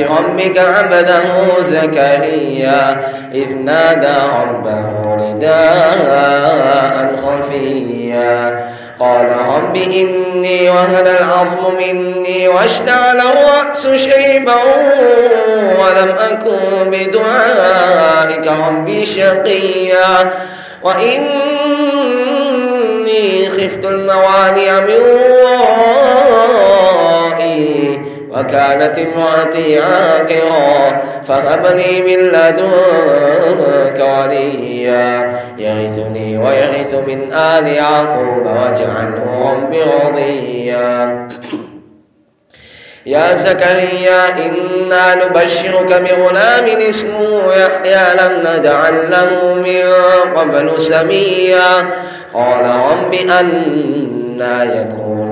رحمة ربك عبده زكريا إذ نادى ربه نداء خفيا. قال رب إني وهن العظم مني واشتعل الرأس شيبا ولم أكن بدعائك ربي شقيا. وإني خفت الموانع من ورائي وكانت امرأتي عاقرا فهب لي من لدنك وليا. يرثني ويرث من آل يعقوب واجعله رب رضيا. يا زكريا إنا نبشرك بغلام اسمه يحيى لم نجعل له من قبل سميا. قال رب أنا يكون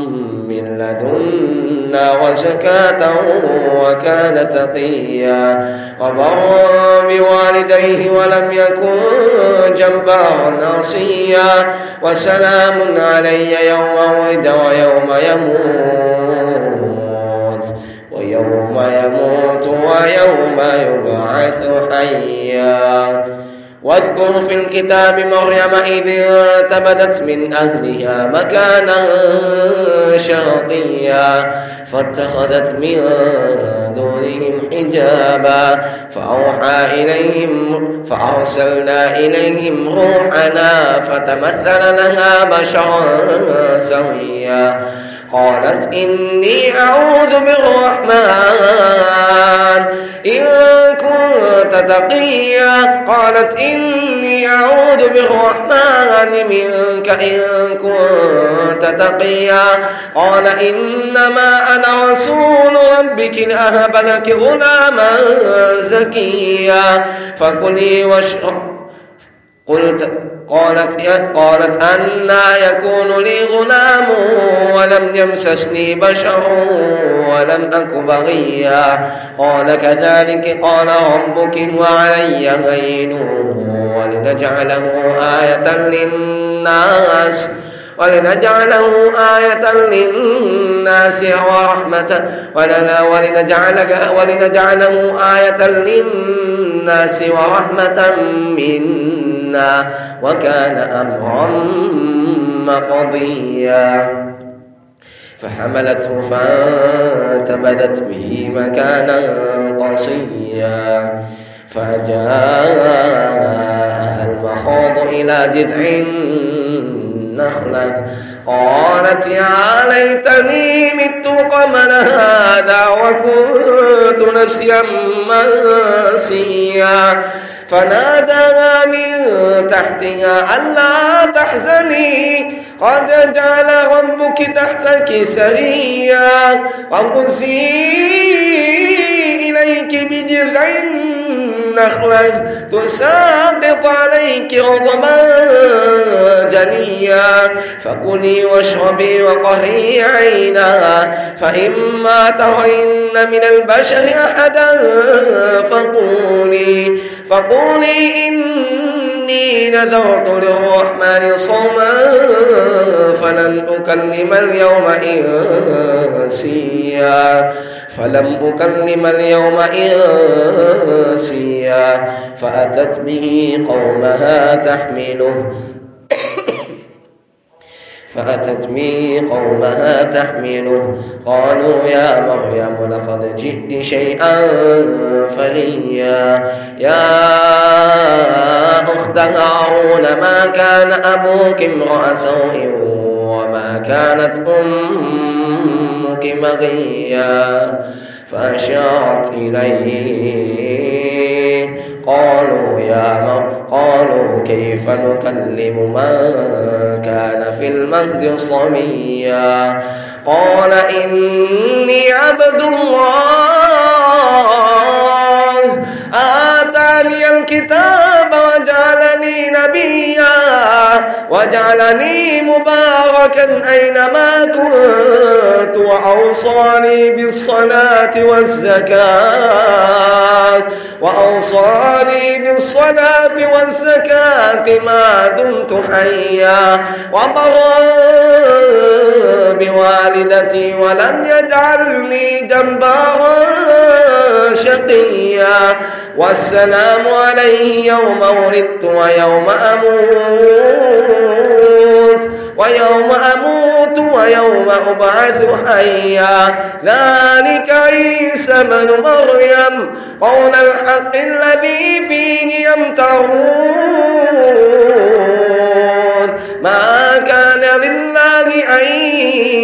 لدنا وزكاة وكان تقيا وبرا بوالديه ولم يكن جبارا عصيا وسلام علي يوم ولد ويوم يموت ويوم يموت ويوم يبعث حيا واذكر في الكتاب مريم إذ انتبذت من أهلها مكانا شرقيا فاتخذت من دونهم حجابا. فأوحى إليهم فأرسلنا إليهم روحنا فتمثل لها بشرا سويا. قالت إني أعوذ بالرحمن إن كنت تقيا قالت إني أعوذ بالرحمن منك إن كنت تقيا. قال إنما أنا رسول ربك لأهب لك غلاما زكيا. فكلي واشرب قلت قالت قالت أنا يكون لي غلام ولم يمسسني بشر ولم أك بغيا. قال كذلك قال ربك وعلي هين ولنجعله آية للناس ولنجعله آية للناس ورحمة ولنجعله, ولنجعله آية للناس ورحمة منا وكان أمرا مقضيا. فحملته فانتبذت به مكانا قصيا. فجاءها المخاض إلى جذع نخلة قالت يا ليتني مت قبل هذا وكنت نسيا منسيا. فناداها من تحتها ألا تحزني. قد جعل ربك تحتك سريا وانقسي إليك بجذع النخلة تساقط عليك رطبا جنيا فكلي واشربي وقهي عينا. فإما ترين من البشر أحدا فقولي فقولي إني نذرت للرحمن صوما فلن أكلم اليوم إنسيا. فلم أكلم اليوم إنسيا. فأتت به قومها تحمله. فأتت به قومها تحمله. قالوا يا مريم لقد جئت شيئا فريا يا أخت هارون ما كان أبوك امرأ سوء وما كانت أمك مغيا؟ فأشارت إليه. قالوا يا مر قالوا كيف نكلم من كان في المهد صبيا قال إني عبد الله. آتاني الكتاب وجعلني نبيا. وجعلني مباركا أينما كنت. وأوصاني بالصلاة والزكاة. وأوصاني بالصلاة والزكاة ما دمت حيا وبرا بوالدتي ولم يجعلني جبارا شقيا والسلام عليه يوم ولدت ويوم أموت. ويوم أبعث حيا. ذلك عيسى بن مريم. قول الحق الذي فيه يمترون ما كان لله أن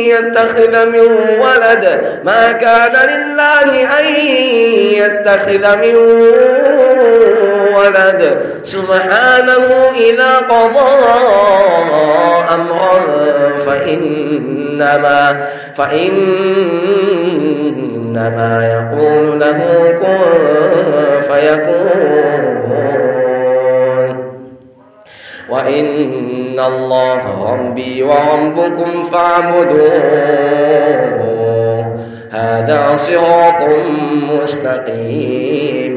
يتخذ من ولد. ما كان لله أن يتخذ من ولد سبحانه إذا قضى أمرا فإنما فإنما يقول له كن فيكون. وإن الله ربي وربكم فاعبدوه. هذا صراط مستقيم.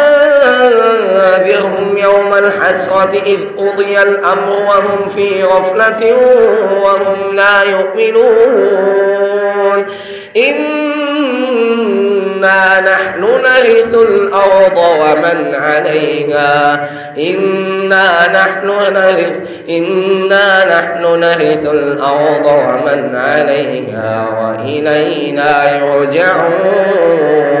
وأنذرهم يوم الحسرة إذ قضي الأمر وهم في غفلة وهم لا يؤمنون. إنا نحن نرث الأرض ومن عليها. إنا نحن نرث إنا نحن نرث الأرض ومن عليها وإلينا يرجعون.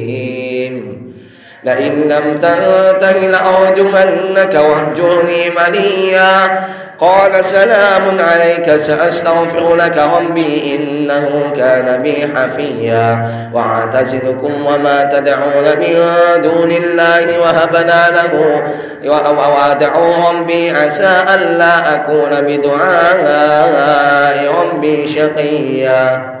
لئن لم تنته لأرجمنك واهجرني مليا. قال سلام عليك سأستغفر لك ربي إنه كان بي حفيا. وأعتزلكم وما تدعون من دون الله وهبنا له. وادعوا ربي عسى ألا أكون بدعاء ربي شقيا.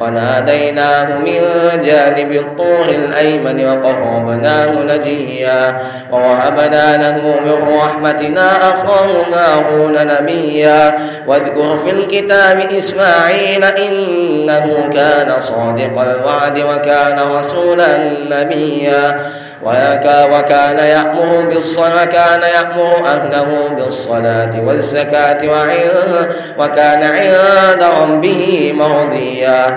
وناديناه من جانب الطور الأيمن وقربناه نجيا ووهبنا له من رحمتنا أخاه هارون نبيا واذكر في الكتاب إسماعيل إنه كان صادق الوعد وكان رسولا نبيا وكان يأمر بالصلاة وكان يأمر أهله بالصلاة والزكاة وكان عند ربه مرضيا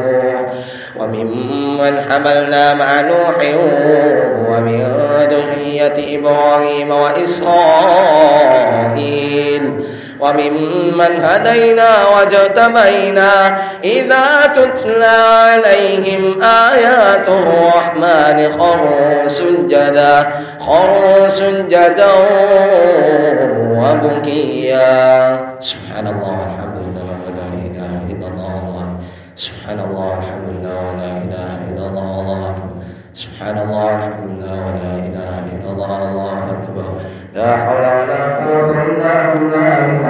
وممن حملنا مع نوح ومن ذرية إبراهيم وإسرائيل وممن هدينا واجتبينا إذا تتلى عليهم آيات الرحمن خروا سجدا خروا سجدا وبكيا. سبحان الله والحمد لله ولا إله إلا الله سبحان الله والحمد سبحان الله والحمد لله ولا إله إلا الله الله أكبر. لا حول ولا قوة إلا بالله.